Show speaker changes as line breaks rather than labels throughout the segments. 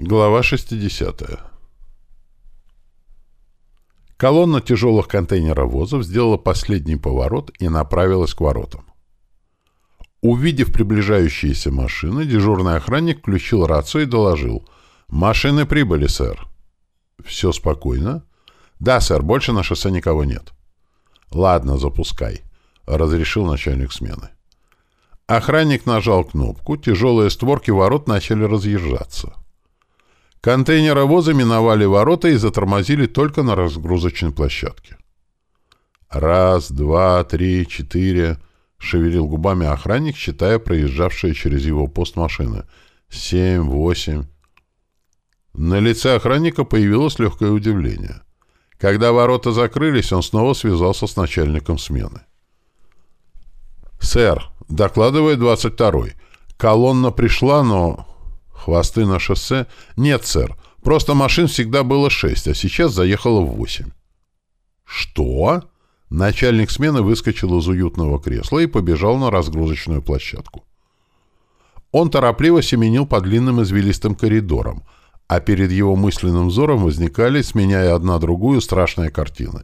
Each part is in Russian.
Глава 60. Колонна тяжелых контейнеровозов сделала последний поворот и направилась к воротам. Увидев приближающиеся машины, дежурный охранник включил рацию и доложил. «Машины прибыли, сэр». «Все спокойно?» «Да, сэр, больше на шоссе никого нет». «Ладно, запускай», — разрешил начальник смены. Охранник нажал кнопку, тяжелые створки ворот начали разъезжаться. Контейнеровозы миновали ворота и затормозили только на разгрузочной площадке. «Раз, два, три, четыре...» — шевелил губами охранник, считая проезжавшие через его пост машины. «Семь, восемь...» На лице охранника появилось легкое удивление. Когда ворота закрылись, он снова связался с начальником смены. «Сэр, докладывает 22-й. Колонна пришла, но...» Хвосты на шоссе? Нет, сэр. Просто машин всегда было шесть, а сейчас заехало в восемь. Что? Начальник смены выскочил из уютного кресла и побежал на разгрузочную площадку. Он торопливо семенил по длинным извилистым коридорам, а перед его мысленным взором возникали, сменяя одна другую, страшные картины.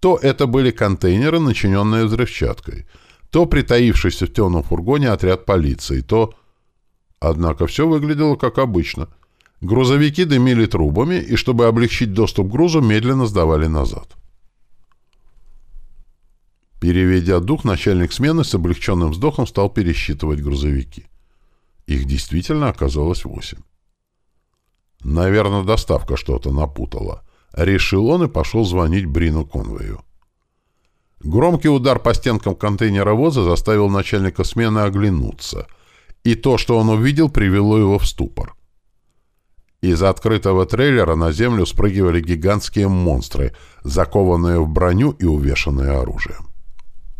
То это были контейнеры, начиненные взрывчаткой, то притаившийся в темном фургоне отряд полиции, то Однако все выглядело как обычно. Грузовики дымили трубами, и чтобы облегчить доступ к грузу, медленно сдавали назад. Переведя дух, начальник смены с облегченным вздохом стал пересчитывать грузовики. Их действительно оказалось восемь. Наверное, доставка что-то напутала. Решил он и пошел звонить Брину Конвею. Громкий удар по стенкам контейнеровоза заставил начальника смены оглянуться — и то, что он увидел, привело его в ступор. Из открытого трейлера на землю спрыгивали гигантские монстры, закованные в броню и увешанные оружием.